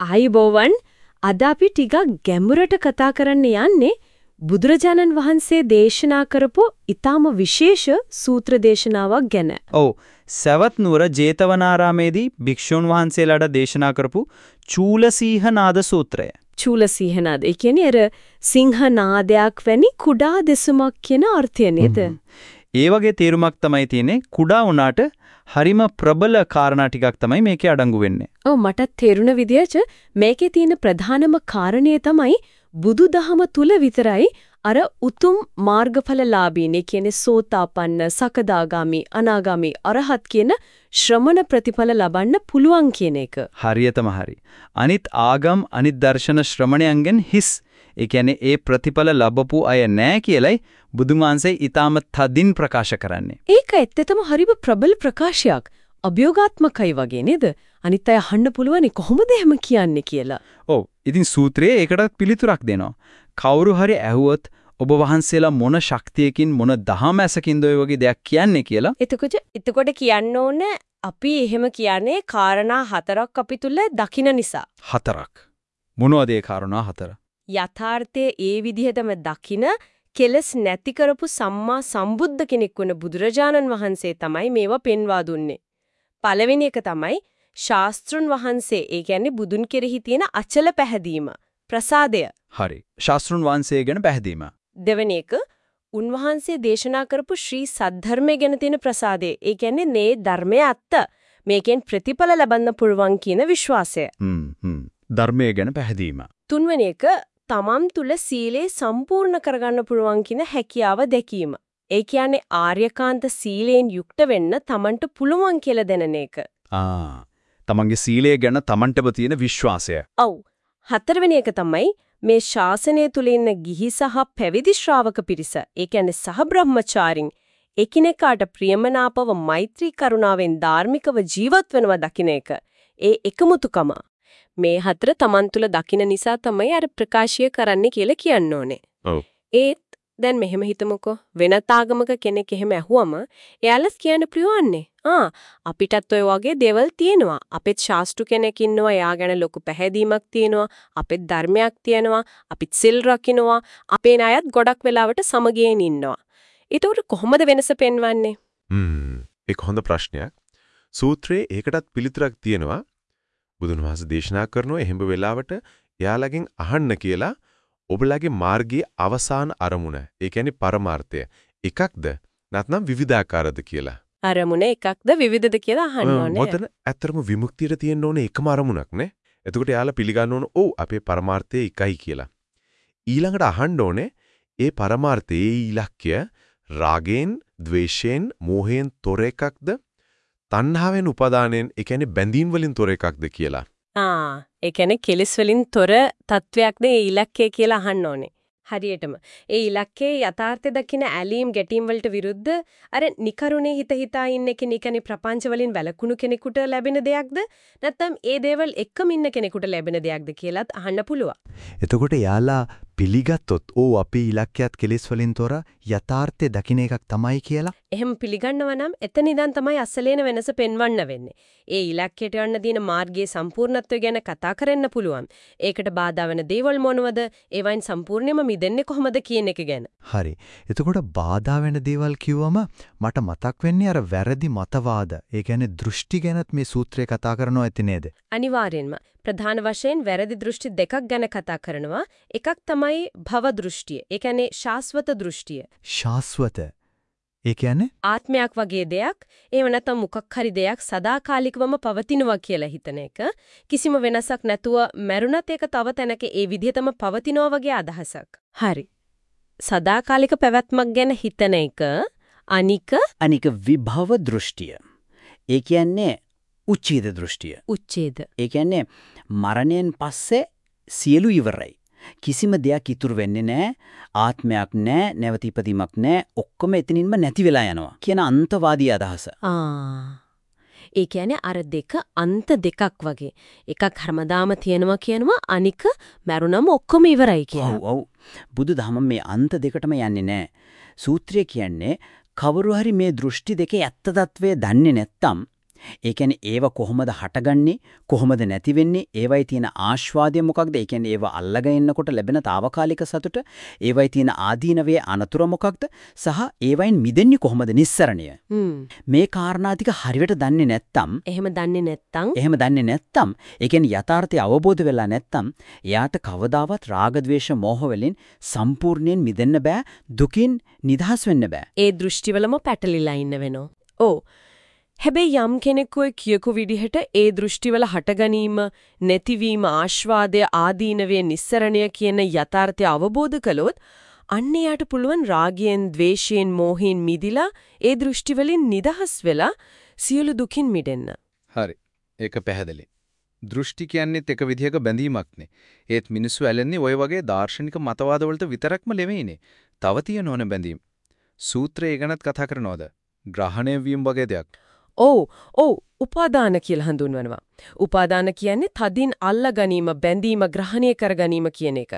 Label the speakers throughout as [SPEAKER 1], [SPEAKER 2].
[SPEAKER 1] ආයිබෝවන් අද අපි ටිකක් ගැඹුරට කතා කරන්න යන්නේ බුදුරජාණන් වහන්සේ දේශනා කරපු ඊටාම විශේෂ සූත්‍ර දේශනාවක් ගැන.
[SPEAKER 2] ඔව් සවැත් නුවර ජේතවනාරාමේදී භික්ෂුන් වහන්සේලාට දේශනා කරපු චූලසීහනාද සූත්‍රය.
[SPEAKER 1] චූලසීහනාද ඒ කියන්නේ අර සිංහනාදයක් වැනි කුඩා දෙසුමක් කියන අර්ථය නේද?
[SPEAKER 2] ඒ වගේ තේරුමක් තමයි තියෙන්නේ කුඩා වුණාට හරිම ප්‍රබල කාරණා ටිකක් තමයි මේකේ අඩංගු වෙන්නේ.
[SPEAKER 1] ඔව් මටත් තේරුණ විදියට මේකේ තියෙන ප්‍රධානම කාරණේ තමයි බුදුදහම තුල විතරයි අර උතුම් මාර්ගඵලලාභීන් කියන්නේ සෝතාපන්න, සකදාගාමි, අනාගාමි, අරහත් කියන ශ්‍රමණ ප්‍රතිඵල ලබන්න පුළුවන් කියන එක.
[SPEAKER 2] හරියටම හරි. අනිත් ආගම් අනිත් දර්ශන ශ්‍රමණයන්ගෙන් හිස්. ඒ කියන්නේ ඒ ප්‍රතිඵල ලැබපු අය නෑ කියලයි බුදුන් වහන්සේ ඊටම තදින් ප්‍රකාශ කරන්නේ.
[SPEAKER 1] ඒක ඇත්තටම හරිම ප්‍රබල ප්‍රකාශයක්. අභියෝගාත්මකයි වගේ නේද? අනිත් අය අහන්න පුළුවනි කොහොමද එහෙම කියන්නේ කියලා.
[SPEAKER 2] ඔව්. ඉතින් සූත්‍රයේ ඒකටත් පිළිතුරක් දෙනවා. කවුරු හරි ඇහුවොත් ඔබ වහන්සේලා මොන ශක්තියකින් මොන දහමැසකින්ද ඔය වගේ දෙයක් කියන්නේ කියලා.
[SPEAKER 1] එතකොට එතකොට කියන්න ඕන අපි එහෙම කියන්නේ කාරණා හතරක් අපි තුල දකින නිසා.
[SPEAKER 2] හතරක්. මොනවද ඒ කාරණා හතර?
[SPEAKER 1] යථාර්ථයේ ඒ විදිහටම දකින කෙලස් නැති කරපු සම්මා සම්බුද්ධ කෙනෙක් වුණ බුදුරජාණන් වහන්සේ තමයි මේවා පෙන්වා දුන්නේ. පළවෙනි එක තමයි ශාස්ත්‍රුන් වහන්සේ ඒ කියන්නේ බුදුන් කෙරෙහි තියෙන අචල පැහැදීම ප්‍රසාදය.
[SPEAKER 2] හරි. ශාස්ත්‍රුන් වහන්සේ ගැන පැහැදීම.
[SPEAKER 1] දෙවෙනි එක උන්වහන්සේ දේශනා කරපු ශ්‍රී සද්ධර්මය ගැන තියෙන ප්‍රසාදය. ඒ කියන්නේ මේ ධර්මයේ අත්ත මේකෙන් ප්‍රතිඵල ලබන්න පුළුවන් කියන විශ්වාසය.
[SPEAKER 2] හ්ම් හ්ම්. ධර්මය ගැන පැහැදීම.
[SPEAKER 1] තුන්වෙනි එක තමන් තුල සීලේ සම්පූර්ණ කරගන්න පුළුවන් කියන හැකියාව දැකීම. ඒ කියන්නේ ආර්යකාන්ත සීලයෙන් යුක්ත වෙන්න තමන්ට පුළුවන් කියලා දැනන එක.
[SPEAKER 2] ආ තමන්ගේ සීලය ගැන තමන්ටම තියෙන විශ්වාසය.
[SPEAKER 1] ඔව්. හතරවෙනි එක තමයි මේ ශාසනය තුල ඉන්න ගිහි සහ පැවිදි ශ්‍රාවක පිරිස. ඒ කියන්නේ සහ බ්‍රහ්මචාරින් එකිනෙකාට ප්‍රියමනාපව මෛත්‍රී කරුණාවෙන් ධාර්මිකව ජීවත් වෙනවා දකින්න එක. ඒ එකමුතුකම මේ හතර Taman තුල දකින නිසා තමයි අර ප්‍රකාශය කරන්න කියලා කියන්න ඕනේ.
[SPEAKER 2] ඔව්.
[SPEAKER 1] ඒත් දැන් මෙහෙම හිතමුකෝ වෙනත් ආගමක කෙනෙක් එහෙම ඇහුවම එයාලස් කියන්න ප්‍රියවන්නේ. ආ අපිටත් ඔය වගේ දේවල් තියෙනවා. අපෙත් ශාස්ත්‍රු කෙනෙක් ඉන්නවා. එයා ගැන ලොකු පැහැදීමක් තියෙනවා. අපෙත් ධර්මයක් තියෙනවා. අපිත් සිල් රකින්නවා. අපේ ණයත් ගොඩක් වෙලාවට සමගියෙන් ඉන්නවා. ඒතකොට කොහොමද වෙනස පෙන්වන්නේ?
[SPEAKER 3] හ්ම් ඒක හොඳ ප්‍රශ්නයක්. සූත්‍රයේ ඒකටත් පිළිතුරක් තියෙනවා. බුදුන් වහන්සේ දේශනා කරනවා එහෙම වෙලාවට එයාලගෙන් අහන්න කියලා ඔබලාගේ මාර්ගයේ අවසාන අරමුණ. ඒ කියන්නේ පරමාර්ථය. එකක්ද නැත්නම් විවිධාකාරද කියලා.
[SPEAKER 1] අරමුණ එකක්ද විවිධද කියලා අහන්න ඕනේ.
[SPEAKER 3] මොතන ඇත්තරම විමුක්තියට තියෙන්න ඕනේ එකම අරමුණක් නේ. එතකොට එයාලා පිළිගන්න ඕන ඔව් අපේ පරමාර්ථය එකයි කියලා. ඊළඟට අහන්න ඕනේ ඒ පරමාර්ථයේ ඉලක්කය රාගෙන්, ద్వේෂයෙන්, මෝහයෙන් තොර එකක්ද තණ්හාවෙන් උපදානෙන් ඒ කියන්නේ බැඳීම් වලින් තොර එකක්ද කියලා.
[SPEAKER 1] ආ ඒ කියන්නේ කෙලස් වලින් තොර තත්වයක්ද ඒ ඉලක්කය කියලා අහන්න ඕනේ. හරියටම. ඒ ඉලක්කයේ යථාර්ථය දකින ඇලීම් ගැටීම් වලට විරුද්ධ අර නිකරුණේ හිත හිතා ඉන්න කෙනෙක්නේ ප්‍රපංච වලින් වැළකුණු කෙනෙකුට ලැබෙන දෙයක්ද නැත්නම් ඒ දේවල් එක්කම ඉන්න කෙනෙකුට ලැබෙන දෙයක්ද කියලාත් අහන්න පුළුවන්.
[SPEAKER 4] එතකොට යාලා පිළිගත්තොත් ඕ අපේ ඉලක්කයත් කෙලෙස් වලින් තොර යථාර්ථය දකින්න එකක් තමයි කියලා
[SPEAKER 1] එහෙම පිළිගන්නව නම් එතන ඉඳන් තමයි අසලේන වෙනස පෙන්වන්න වෙන්නේ. ඒ ඉලක්කයට යන්න දින මාර්ගයේ සම්පූර්ණත්වය ගැන කතා කරන්න පුළුවන්. ඒකට බාධා වෙන දේවල් මොනවද? ඒවයින් සම්පූර්ණයෙන්ම මිදෙන්නේ කොහොමද කියන එක ගැන.
[SPEAKER 4] හරි. එතකොට බාධා වෙන දේවල් කිව්වම මට මතක් වෙන්නේ අර වැරදි මතවාද. ඒ කියන්නේ දෘෂ්ටි ගැනත් මේ සූත්‍රය කතා කරනවා ඇති නේද?
[SPEAKER 1] අනිවාර්යෙන්ම. ප්‍රධාන වශයෙන් වැරදි දෘෂ්ටි දෙකක් ගැන කතා කරනවා. එකක් තමයි භව දෘෂ්ටිය. ඒ කියන්නේ ශාස්වත දෘෂ්ටිය.
[SPEAKER 4] ශාස්වත. ඒ කියන්නේ
[SPEAKER 1] ආත්මයක් වගේ දෙයක් ඒව නැත්නම් මොකක් හරි දෙයක් සදාකාලිකවම පවතිනවා කියලා හිතන එක කිසිම වෙනසක් නැතුව මරුණත් ඒක තව තැනක ඒ විදිහටම පවතිනවා වගේ අදහසක්. හරි. සදාකාලික පැවැත්මක් ගැන හිතන එක අනික
[SPEAKER 5] අනික විභව දෘෂ්ටිය. ඒ කියන්නේ උච්ඡේද දෘෂ්ටිය.
[SPEAKER 1] උච්ඡේද.
[SPEAKER 5] ඒ කියන්නේ මරණයෙන් පස්සේ සියලු ඉවරයි. කිසිම දෙයක් ඉතුරු වෙන්නේ නැහැ. ආත්මයක් නැහැ, නැවත ඉපදීමක් නැහැ. ඔක්කොම එතනින්ම නැති වෙලා යනවා. කියන අන්තවාදී අදහස.
[SPEAKER 1] ආ. ඒ කියන්නේ අර දෙක අන්ත දෙකක් වගේ. එකක් හැමදාම තියෙනවා කියනවා අනික මරුණම ඔක්කොම ඉවරයි කියනවා.
[SPEAKER 5] ඔව් ඔව්. බුදුදහම මේ අන්ත දෙකටම යන්නේ නැහැ. සූත්‍රය කියන්නේ කවුරු හරි මේ දෘෂ්ටි දෙකේ ඇත්ත తත්වය දන්නේ නැත්නම් ඒ කියන්නේ ඒව කොහොමද හටගන්නේ කොහොමද නැති වෙන්නේ ඒවයි තියෙන ආස්වාදය මොකක්ද? ඒ කියන්නේ ඒව අල්ලගෙන ඉන්නකොට ලැබෙන తాවකාලික සතුට ඒවයි තියෙන ආදීනවේ අනතුර මොකක්ද? සහ ඒවයින් මිදෙන්නේ කොහොමද? නිස්සරණය. මේ කාරණා ටික හරියට දන්නේ නැත්තම්
[SPEAKER 1] එහෙම දන්නේ නැත්තම්?
[SPEAKER 5] එහෙම දන්නේ නැත්තම් ඒ කියන්නේ යථාර්ථය අවබෝධ වෙලා නැත්තම් එයාට කවදාවත් රාග ద్వේෂ මෝහ වලින් සම්පූර්ණයෙන් මිදෙන්න බෑ දුකින් නිදහස් වෙන්න බෑ.
[SPEAKER 1] ඒ දෘෂ්ටිවලම පැටලිලා ඉන්න වෙනවා. ඕ හැබැයි යම් කෙනෙකු කියකු විදිහට ඒ දෘෂ්ටිවල හටගැනීම, නැතිවීම, ආස්වාදය ආදීනවේ නිස්සරණය කියන යථාර්ථය අවබෝධ කළොත් අන්න එයාට පුළුවන් රාගයෙන්, ద్వේෂයෙන්, මෝහයෙන් මිදිලා ඒ දෘෂ්ටිවලින් නිදහස් වෙලා සියලු දුකින් මිදෙන්න.
[SPEAKER 2] හරි. ඒක පැහැදිලි. දෘෂ්ටි කියන්නේත් එක විදිහක බැඳීමක්නේ. ඒත් මිනිස්සු ඇලෙන්නේ ওই වගේ දාර්ශනික මතවාදවලට විතරක්ම නෙවෙයිනේ. තව තියෙන ඕන බැඳීම්. සූත්‍රය ගැනත් කතා කරනවද? ග්‍රහණය වීම වගේ දෙයක්.
[SPEAKER 1] ඔව් ඔව් උපාදාන කියලා හඳුන්වනවා. උපාදාන කියන්නේ තදින් අල්ලා ගැනීම, බැඳීම, ග්‍රහණය කර ගැනීම කියන එක.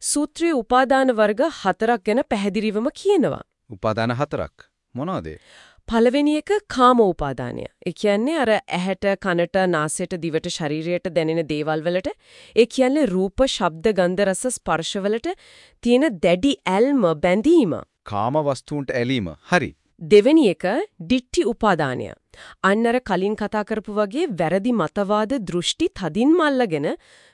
[SPEAKER 1] සූත්‍රයේ උපාදාන වර්ග හතරක් ගැන පැහැදිලිවම කියනවා.
[SPEAKER 2] උපාදාන හතරක්. මොනවද?
[SPEAKER 1] පළවෙනි එක කාම උපාදානය. ඒ කියන්නේ අර ඇහැට, කනට, නාසයට, දිවට, ශරීරයට දැනෙන දේවල් වලට, ඒ කියන්නේ රූප, ශබ්ද, ගන්ධ, රස, ස්පර්ශ වලට තියෙන දැඩි ඇල්ම බැඳීම.
[SPEAKER 2] කාම වස්තුන්ට ඇලීම. හරි.
[SPEAKER 1] දෙවෙනි එක දිට්ඨි උපාදානය. අන්නර කලින් කතා කරපු වගේ වැරදි මතවාද දෘෂ්ටි තදින්ම අල්ලගෙන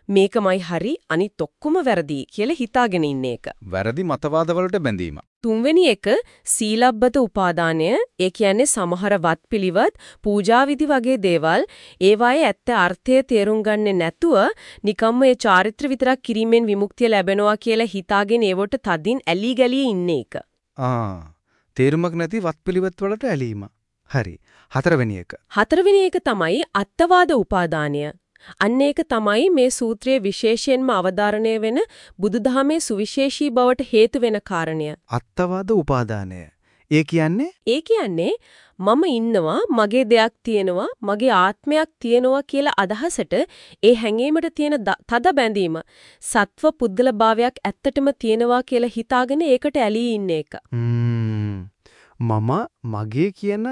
[SPEAKER 1] මේකමයි හරි අනිත් ඔක්කොම වැරදි කියලා හිතාගෙන ඉන්න එක.
[SPEAKER 2] වැරදි මතවාද වලට බැඳීම.
[SPEAKER 1] තුන්වෙනි එක සීලබ්බත උපාදානය. ඒ කියන්නේ සමහර වත්පිළිවෙත්, පූජා විධි වගේ දේවල් ඒවායේ ඇත්ත අර්ථය තේරුම් ගන්නේ නැතුව නිකම්ම ඒ චාරිත්‍ර විතරක් කිරීමෙන් විමුක්තිය ලැබෙනවා කියලා හිතාගෙන ඒවට තදින් ඇලි ගලී ඉන්න එක.
[SPEAKER 6] ආ තේරුමක් නැති වත්පිළිවෙත් වලට ඇලීම. හරි. හතරවෙනි එක.
[SPEAKER 1] හතරවෙනි එක තමයි අත්වාද උපාදානය. අන්න ඒක තමයි මේ සූත්‍රයේ විශේෂයෙන්ම අවධාරණය වෙන බුදුදහමේ සුවිශේෂී බවට හේතු වෙන කාරණය.
[SPEAKER 6] අත්තවාද උපාදානය. ඒ කියන්නේ
[SPEAKER 1] ඒ කියන්නේ මම ඉන්නවා මගේ දෙයක් තියෙනවා මගේ ආත්මයක් තියෙනවා කියලා අදහසට ඒ හැඟීමට තියෙන තද බැඳීම සත්ව පුද්ගල භාවයක් ඇත්තටම තියෙනවා කියලා හිතාගෙන ඒකට ඇලී ඉන්න එක.
[SPEAKER 6] මම මගේ කියන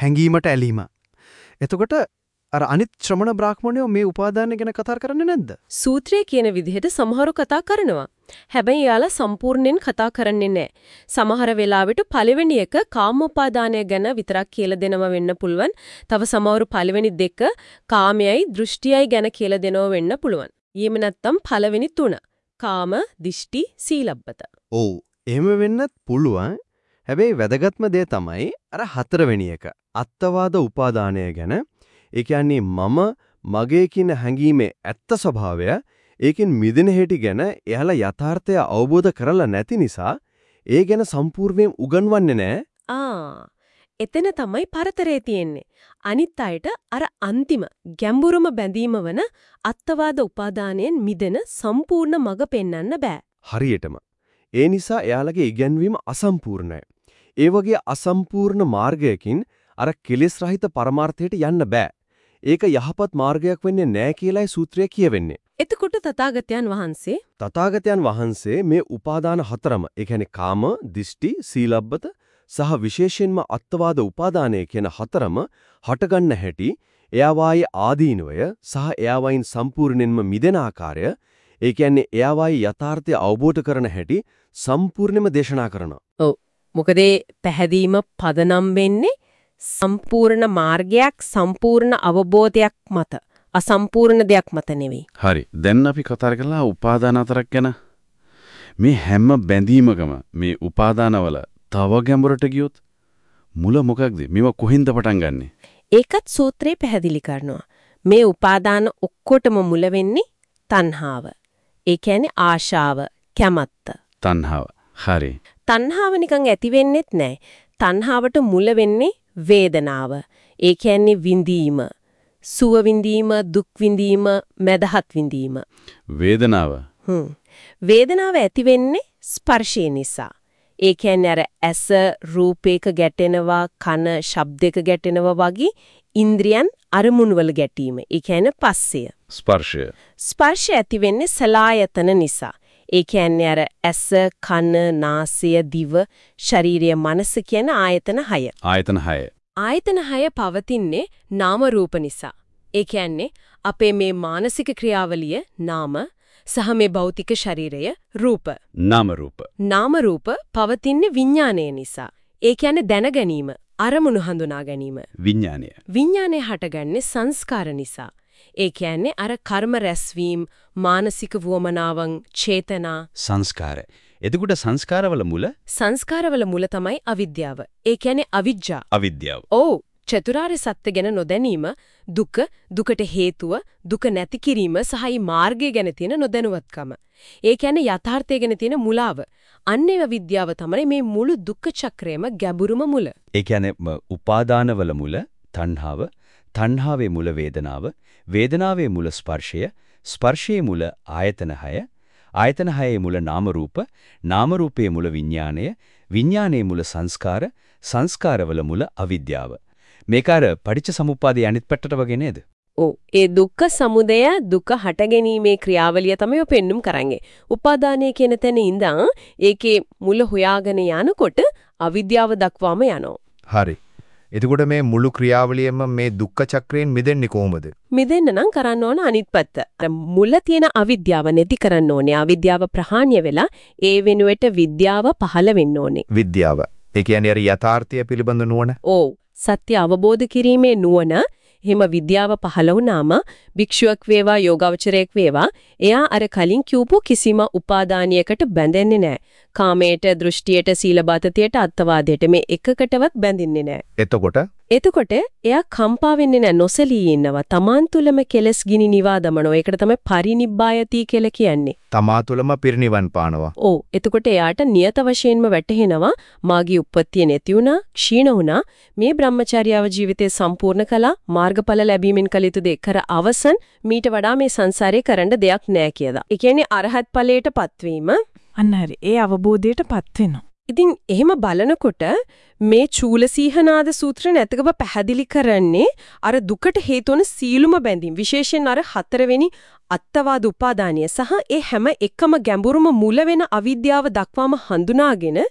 [SPEAKER 6] හැඟීමට ඇලීම. එතකොට අර අනිත් ශ්‍රමණ බ්‍රාහ්මණයෝ මේ උපාදානය ගැන කතා කරන්නේ නැද්ද?
[SPEAKER 1] සූත්‍රයේ කියන විදිහට සමහරු කතා කරනවා. හැබැයි යාලා සම්පූර්ණයෙන් කතා කරන්නේ නැහැ. සමහර වෙලාවට පළවෙනි එක කාමෝපාදානය ගැන විතරක් කියලා දෙනව වෙන්න පුළුවන්. තව සමහරු පළවෙනි දෙක කාමයයි දෘෂ්ටියයි ගැන කියලා දෙනව වෙන්න පුළුවන්. ඊම නැත්තම් පළවෙනි තුන. කාම, දිෂ්ටි, සීලබ්බත.
[SPEAKER 6] ඔව්. එහෙම වෙන්නත් පුළුවන්. හැබැයි වැදගත්ම දේ තමයි අර හතරවෙනි එක. අත්තවාද උපාදානය ගැන. ඒ කියන්නේ මම මගේ කියන හැඟීමේ ඇත්ත ස්වභාවය ඒකෙන් මිදෙන හැටි ගැන එයාලා යථාර්ථය අවබෝධ කරලා නැති නිසා ඒ ගැන සම්පූර්ණයෙන් උගන්වන්නේ නැහැ.
[SPEAKER 1] ආ එතන තමයි පරතරේ තියෙන්නේ. අනිත් අයට අර අන්තිම ගැඹුරුම බැඳීම වන අත්වාද උපාදානයෙන් මිදෙන සම්පූර්ණ මඟ පෙන්වන්න බෑ.
[SPEAKER 3] හරියටම. ඒ නිසා එයාලගේ ඉගැන්වීම අසම්පූර්ණයි. ඒ වගේ අසම්පූර්ණ මාර්ගයකින් අර කෙලෙස් රහිත පරමාර්ථයට යන්න බෑ. ඒක යහපත් මාර්ගයක් වෙන්නේ නෑ කියලායි සූත්‍රය කියවෙන්නේ.
[SPEAKER 1] එතකොට තථාගතයන් වහන්සේ
[SPEAKER 3] තථාගතයන් වහන්සේ මේ උපාදාන හතරම, ඒ කියන්නේ කාම, දිෂ්ටි, සීලබ්බත සහ විශේෂයෙන්ම අත්වාද උපාදානය කියන හතරම හටගන්න හැටි, එයාවායේ ආදීනවය සහ එයාවයින් සම්පූර්ණයෙන්ම මිදෙන ආකාරය, ඒ කියන්නේ එයාවායේ යථාර්ථය අවබෝධ කරන හැටි සම්පූර්ණයෙන්ම දේශනා කරනවා.
[SPEAKER 1] මොකද පැහැදීම පදනම් වෙන්නේ සම්පූර්ණ මාර්ගයක් සම්පූර්ණ අවබෝධයක් මත අසම්පූර්ණ දෙයක් මත නෙවෙයි.
[SPEAKER 7] හරි. දැන් අපි කතා කරලා උපාදාන අතරක් ගැන. මේ හැම බැඳීමකම මේ උපාදානවල තව ගැඹුරට ගියොත් මුල මොකක්ද? මේවා කොහෙන්ද පටන් ගන්නෙ?
[SPEAKER 1] ඒකත් සූත්‍රේ පැහැදිලි කරනවා. මේ උපාදාන ඔක්කොටම මුල වෙන්නේ තණ්හාව. ඒ කියන්නේ ආශාව, කැමැත්ත.
[SPEAKER 7] තණ්හාව. හරි.
[SPEAKER 1] තණ්හාව නිකන් ඇති වෙන්නෙත් නැහැ. තණ්හාවට මුල වෙන්නේ වේදනාව. ඒ කියන්නේ විඳීම. සුව විඳීම, දුක් විඳීම, මදහත් විඳීම.
[SPEAKER 7] වේදනාව.
[SPEAKER 1] හ්ම්. වේදනාව ඇති වෙන්නේ ස්පර්ශය නිසා. ඒ කියන්නේ අර ඇස රූපයක ගැටෙනවා, කන ශබ්දයක ගැටෙනවා වගේ ඉන්ද්‍රියන් අරමුණු වල ගැටීම. ඒ කියන්නේ පස්සය.
[SPEAKER 7] ස්පර්ශය.
[SPEAKER 1] ස්පර්ශය ඇති වෙන්නේ සලායතන නිසා. ඒ කියන්නේ අර ඇස, කන, නාසය, දිව, ශරීරය, මනස කියන ආයතන 6.
[SPEAKER 7] ආයතන 6.
[SPEAKER 1] ආයතන හය පවතින්නේ නාම රූප නිසා. ඒ කියන්නේ අපේ මේ මානසික ක්‍රියාවලිය නාම සහ මේ භෞතික ශරීරය රූප.
[SPEAKER 5] නාම රූප.
[SPEAKER 1] නාම රූප පවතින්නේ විඥානය නිසා. ඒ කියන්නේ දැන ගැනීම, අරමුණු හඳුනා ගැනීම.
[SPEAKER 5] විඥානය.
[SPEAKER 1] විඥානය හටගන්නේ සංස්කාර නිසා. ඒ කියන්නේ අර කර්ම රැස්වීම, මානසික වුවමනාවන්, චේතනා,
[SPEAKER 5] සංස්කාර. එතකොට සංස්කාරවල මුල
[SPEAKER 1] සංස්කාරවල මුල තමයි අවිද්‍යාව. ඒ කියන්නේ අවිජ්ජා.
[SPEAKER 5] අවිද්‍යාව.
[SPEAKER 1] ඔව් චතුරාර්ය සත්‍ය ගැන නොදැනීම දුක දුකට හේතුව දුක නැති කිරීම සහ ඊ මාර්ගය ගැන තියෙන නොදැනුවත්කම. ඒ කියන්නේ යථාර්ථය ගැන තියෙන මුලාව. අන්නේව විද්‍යාව තමයි මේ මුළු දුක්ඛ චක්‍රයේම ගැඹුරුම මුල.
[SPEAKER 5] ඒ කියන්නේ උපාදානවල මුල තණ්හාව, තණ්හාවේ මුල වේදනාව, වේදනාවේ මුල ස්පර්ශය, ස්පර්ශයේ මුල ආයතන 6, ආයතන 6ේ මුල නාම රූප, නාම රූපයේ මුල විඥාණය, විඥානයේ මුල සංස්කාර, සංස්කාරවල මුල අවිද්‍යාව. මේක අර පටිච්ච සමුප්පාදයේ අනිත් පැත්තට වගේ නේද?
[SPEAKER 1] ඔව් ඒ දුක්ඛ සමුදය දුක හටගැනීමේ ක්‍රියාවලිය තමයි පෙන්눔 කරන්නේ. උපාදානය කියන තැන ඉඳන් ඒකේ මුල හොයාගෙන යනකොට අවිද්‍යාව දක්වාම යනවා.
[SPEAKER 8] හරි. එතකොට මේ මුළු ක්‍රියාවලියෙම මේ දුක්ඛ චක්‍රයෙන් මිදෙන්නේ කොහොමද?
[SPEAKER 1] මිදෙන්න නම් කරන්න ඕන අනිත් පැත්ත. අර මුල තියෙන අවිද්‍යාව නැති කරන්න ඕනේ. අවිද්‍යාව ප්‍රහාණය වෙලා ඒ වෙනුවට විද්‍යාව පහළ වෙන්න ඕනේ.
[SPEAKER 8] විද්‍යාව. ඒ කියන්නේ අර යථාර්ථය පිළිබඳ නුවණ.
[SPEAKER 1] ඔව් සත්‍ය අවබෝධ කිරීමේ නුවණ එහෙම විද්‍යාව පහළ වුණාම භික්ෂුවක් වේවා යෝගාවචරයෙක් වේවා එයා අර කලින් කියූපු කිසිම උපාදානියකට බැඳෙන්නේ නැහැ. කාමයට, දෘෂ්ටියට, සීලබතතියට, අත්වාදයට මේ එකකටවත් බැඳින්නේ නැහැ.
[SPEAKER 8] එතකොට
[SPEAKER 1] එතකොට එයා කම්පා වෙන්නේ නැහැ නොසලී ඉන්නවා. Taman තුලම කෙලස් ගිනි නිවා දමනවා. ඒකට තමයි පරිනිබ්බායති කියලා කියන්නේ.
[SPEAKER 8] තමා තුළම පිරිනිවන් පානවා.
[SPEAKER 1] ඔව් එතකොට එයාට නියත වශයෙන්ම වැටහෙනවා මාගේ උප්පත්තිය නැති වුණා ක්ෂීණ වුණා මේ බ්‍රහ්මචර්යාව ජීවිතේ සම්පූර්ණ කළා මාර්ගඵල ලැබීමෙන් කළ යුතු දේ කර අවසන් මීට වඩා මේ සංසාරේ කරන්න දෙයක් නැහැ කියලා. ඒ කියන්නේ අරහත් ඵලයටපත් වීම
[SPEAKER 9] අන්න හරි. ඒ අවබෝධයටපත් වෙනවා.
[SPEAKER 1] ඉතින් එහෙම බලනකොට මේ චූලසීහනාද සූත්‍රය නැතකව පැහැදිලි කරන්නේ අර දුකට හේතු වන සීලුම බැඳීම් විශේෂයෙන් අර හතරවෙනි අත්තවාද උපාදානිය සහ ඒ හැම එකම ගැඹුරුම මුල වෙන අවිද්‍යාව දක්වාම හඳුනාගෙන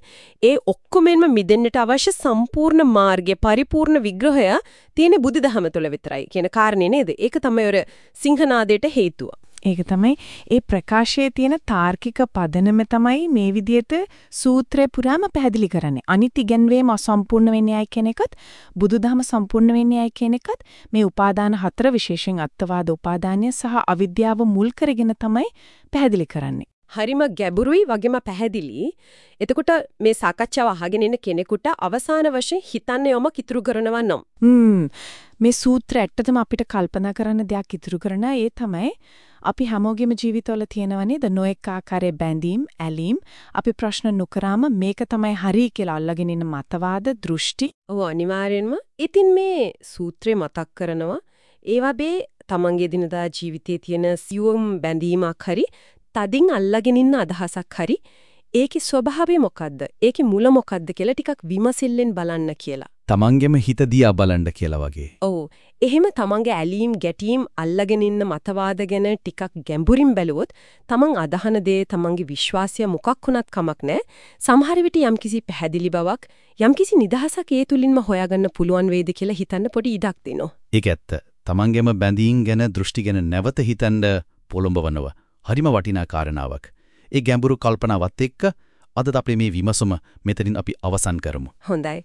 [SPEAKER 1] ඒ ඔක්කොමෙන්ම මිදෙන්නට අවශ්‍ය සම්පූර්ණ මාර්ගය පරිපූර්ණ විග්‍රහය තියෙන බුදුදහම තුළ විතරයි කියන කාරණේ නේද? ඒක තමයි ඔර සිංහනාදයට හේතුව.
[SPEAKER 9] ඒක තමයි ඒ ප්‍රකාශයේ තියෙන තාර්කික පදනම තමයි මේ විදිහට සූත්‍රය පුරාම පැහැදිලි කරන්නේ. අනිත් ඉගැන්වීම අසම්පූර්ණ වෙන්නේ ඇයි කියන එකත් බුදුදහම සම්පූර්ණ වෙන්නේ ඇයි කියන එකත් මේ උපාදාන හතර විශේෂයෙන් අත්වාද උපාදානය සහ අවිද්‍යාව මුල් කරගෙන තමයි පැහැදිලි කරන්නේ.
[SPEAKER 1] හරිම ගැඹුරුයි වගේම පැහැදිලි. එතකොට මේ සාකච්ඡාව අහගෙන ඉන්න කෙනෙකුට අවසාන වශයෙන් හිතන්න යොම කිතුරු කරනවා නම්
[SPEAKER 9] මේ සූත්‍ර ඇත්තටම අපිට කල්පනා කරන්න දෙයක් ඉතුරු කරන ඒ තමයි අපි හැමෝගෙම ජීවිතවල තියෙනව නේද? නොඑක ආකාරයේ බැඳීම් ඇලීම්. අපි ප්‍රශ්න නොකරාම මේක තමයි හරි කියලා අල්ලගෙන ඉන්න මතවාද දෘෂ්ටි.
[SPEAKER 1] ඔව් අනිවාර්යෙන්ම. ඉතින් මේ සූත්‍රය මතක් කරනවා. ඒ වගේ තමන්ගේ දිනදා ජීවිතයේ තියෙන සියුම් බැඳීමක් හරි තදින් අල්ලගෙන ඉන්න අදහසක් හරි ඒකේ ස්වභාවය මොකද්ද? ඒකේ මුල මොකද්ද කියලා ටිකක් විමසිල්ලෙන් බලන්න කියලා.
[SPEAKER 2] තමන්ගෙම හිත දිහා බලන්න කියලා වගේ.
[SPEAKER 1] ඔව්. එහෙම තමන්ගේ ඇලීම් ගැටීම් අල්ලගෙන ඉන්න මතවාද ගැන ටිකක් ගැඹුරින් බැලුවොත් තමන් අදහන දේ තමන්ගේ විශ්වාසය මොකක් වුණත් කමක් නැහැ. සමහර විට යම්කිසි පැහැදිලි බවක් යම්කිසි නිදහසක් ඒ තුලින්ම හොයාගන්න පුළුවන් වේද කියලා හිතන්න පොඩි ඉඩක් දෙනවා.
[SPEAKER 2] ඒක ඇත්ත. තමන්ගෙම බැඳීම් ගැන දෘෂ්ටි ගැන නැවත හිතන්න පොළඹවනව. හරිම වටිනා කාරණාවක්. ඒ ගැඹුරු කල්පනාවත් එක්ක අද අපේ මේ විමසුම මෙතනින් අපි අවසන් කරමු.
[SPEAKER 1] හොඳයි.